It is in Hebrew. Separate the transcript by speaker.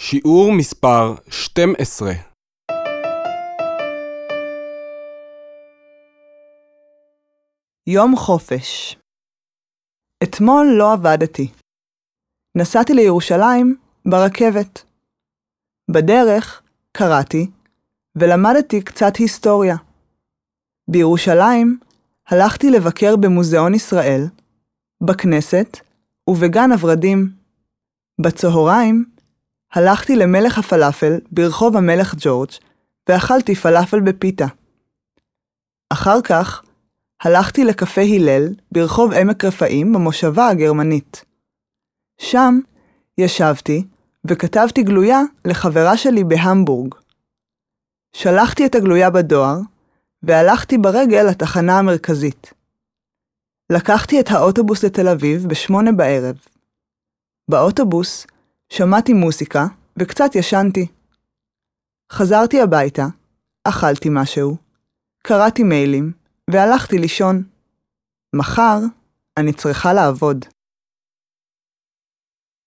Speaker 1: שיעור מספר 12
Speaker 2: יום חופש. אתמול לא עבדתי. נסעתי לירושלים ברכבת. בדרך קראתי ולמדתי קצת היסטוריה. בירושלים הלכתי לבקר במוזיאון ישראל, בכנסת ובגן הורדים. בצהריים הלכתי למלך הפלאפל ברחוב המלך ג'ורג' ואכלתי פלאפל בפיתה. אחר כך הלכתי לקפה הלל ברחוב עמק רפאים במושבה הגרמנית. שם ישבתי וכתבתי גלויה לחברה שלי בהמבורג. שלחתי את הגלויה בדואר והלכתי ברגל לתחנה המרכזית. לקחתי את האוטובוס לתל אביב בשמונה בערב. באוטובוס שמעתי מוסיקה וקצת ישנתי. חזרתי הביתה, אכלתי משהו, קראתי מיילים והלכתי לישון. מחר אני צריכה לעבוד.